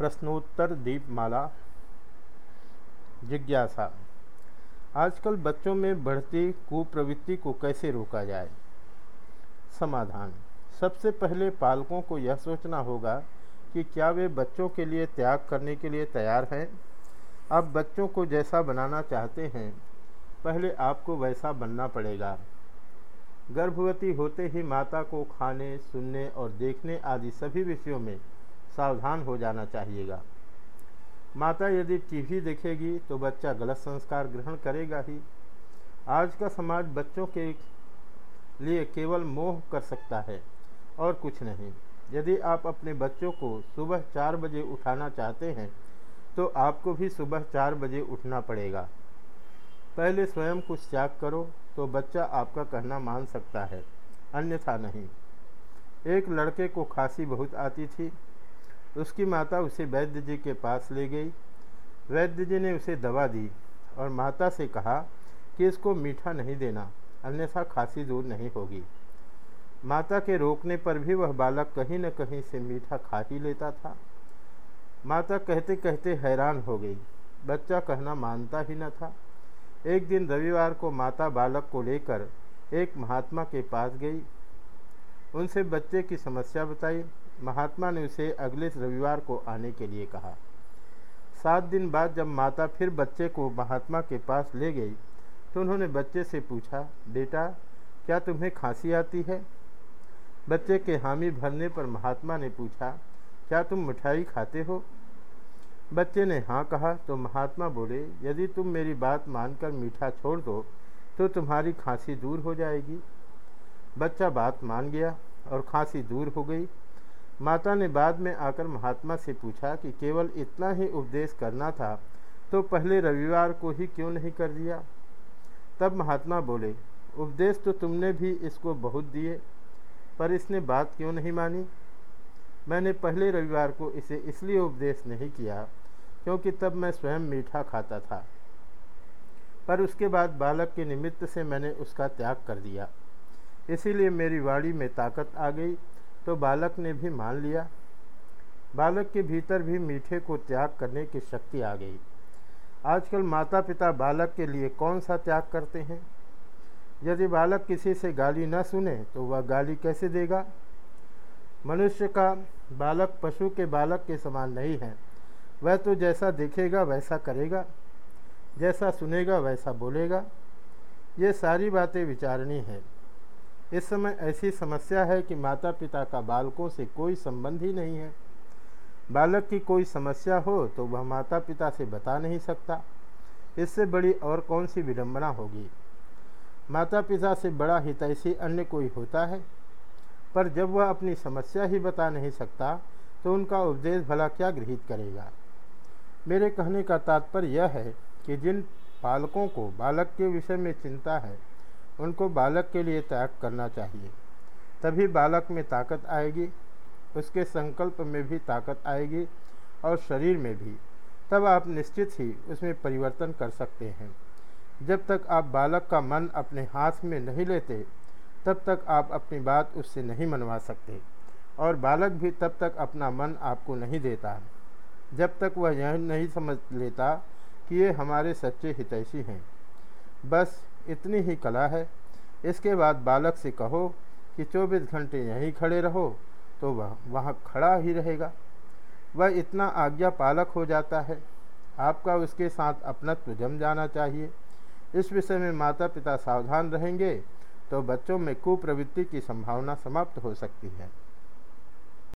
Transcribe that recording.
प्रश्नोत्तर दीपमाला। जिज्ञासा। आजकल बच्चों में बढ़ती कुप्रवृत्ति को कैसे रोका जाए? समाधान। सबसे पहले पालकों को यह सोचना होगा कि क्या वे बच्चों के लिए त्याग करने के लिए तैयार हैं? आप बच्चों को जैसा बनाना चाहते हैं, पहले आपको वैसा बनना पड़ेगा। गर्भवती होते ही माता को खाने, सुनने और देखने आदि सभी विषयों में सावधान हो जाना चाहिएगा। माता यदि टीवी देखेगी तो बच्चा गलत संस्कार ग्रहण करेगा ही। आज का समाज बच्चों के लिए केवल मोह कर सकता है और कुछ नहीं। यदि आप अपने बच्चों को सुबह चार बजे उठाना चाहते हैं तो आपको भी सुबह चार बजे उठना पड़ेगा। पहले स्वयं कुछ त्याग करो तो बच्चा आपका कहना मान सकता है। अन्यथा नहीं। एक लड़के को खांसी बहुत आती थी उसकी माता उसे वैद्य जी के पास ले गई। वैद्य जी ने उसे दवा दी और माता से कहा कि इसको मीठा नहीं देना, अन्यथा खांसी दूर नहीं होगी। माता के रोकने पर भी वह बालक कहीं न कहीं से मीठा खा ही लेता था। माता कहते कहते हैरान हो गई। बच्चा कहना मानता ही न था। एक दिन रविवार को माता बालक को लेकर एक महात्मा के पास गई। उनसे बच्चे की समस्या बताई। महात्मा ने उसे अगले रविवार को आने के लिए कहा। सात दिन बाद जब माता फिर बच्चे को महात्मा के पास ले गई तो उन्होंने बच्चे से पूछा, बेटा, क्या तुम्हें खांसी आती है? बच्चे के हामी भरने पर महात्मा ने पूछा, क्या तुम मिठाई खाते हो? बच्चे ने हाँ कहा तो महात्मा बोले, यदि तुम मेरी बात मानकर मीठा छोड़ दो तो तुम्हारी खांसी दूर हो जाएगी। बच्चा बात मान गया और खांसी दूर हो गई। माता ने बाद में आकर महात्मा से पूछा कि केवल इतना ही उपदेश करना था तो पहले रविवार को ही क्यों नहीं कर दिया? तब महात्मा बोले, उपदेश तो तुमने भी इसको बहुत दिए, पर इसने बात क्यों नहीं मानी? मैंने पहले रविवार को इसे इसलिए उपदेश नहीं किया, क्योंकि तब मैं स्वयं मीठा खाता था। पर उसके बाद बालक के निमित्त से मैंने उसका त्याग कर दिया। इसीलिए मेरी वाणी में ताकत आ गई तो बालक ने भी मान लिया। बालक के भीतर भी मीठे को त्याग करने की शक्ति आ गई। आजकल माता पिता बालक के लिए कौन सा त्याग करते हैं? यदि बालक किसी से गाली न सुने तो वह गाली कैसे देगा? मनुष्य का बालक पशु के बालक के समान नहीं है। वह तो जैसा देखेगा, वैसा करेगा। जैसा सुनेगा, वैसा बोलेगा। ये सारी बातें विचारणी हैं। इस समय ऐसी समस्या है कि माता पिता का बालकों से कोई संबंध ही नहीं है। बालक की कोई समस्या हो तो वह माता पिता से बता नहीं सकता। इससे बड़ी और कौन सी विडम्बना होगी? माता पिता से बड़ा हितैषी अन्य कोई होता है? पर जब वह अपनी समस्या ही बता नहीं सकता तो उनका उपदेश भला क्या गृहित करेगा? मेरे कहने का तात्पर्य यह है कि जिन पालकों को बालक के विषय में चिंता है उनको बालक के लिए त्याग करना चाहिए। तभी बालक में ताकत आएगी, उसके संकल्प में भी ताकत आएगी और शरीर में भी। तब आप निश्चित ही उसमें परिवर्तन कर सकते हैं। जब तक आप बालक का मन अपने हाथ में नहीं लेते, तब तक आप अपनी बात उससे नहीं मनवा सकते और बालक भी तब तक अपना मन आपको नहीं देता। जब तक वह यह नहीं समझ लेता कि ये हमारे सच्चे हितैषी हैं। बस इतनी ही कला है। इसके बाद बालक से कहो कि 24 घंटे यहीं खड़े रहो तो वह, वहाँ खड़ा ही रहेगा। वह इतना आज्ञा पालक हो जाता है। आपका उसके साथ अपनत्व जम जाना चाहिए। इस विषय में माता पिता सावधान रहेंगे तो बच्चों में कुप्रवृत्ति की संभावना समाप्त हो सकती है।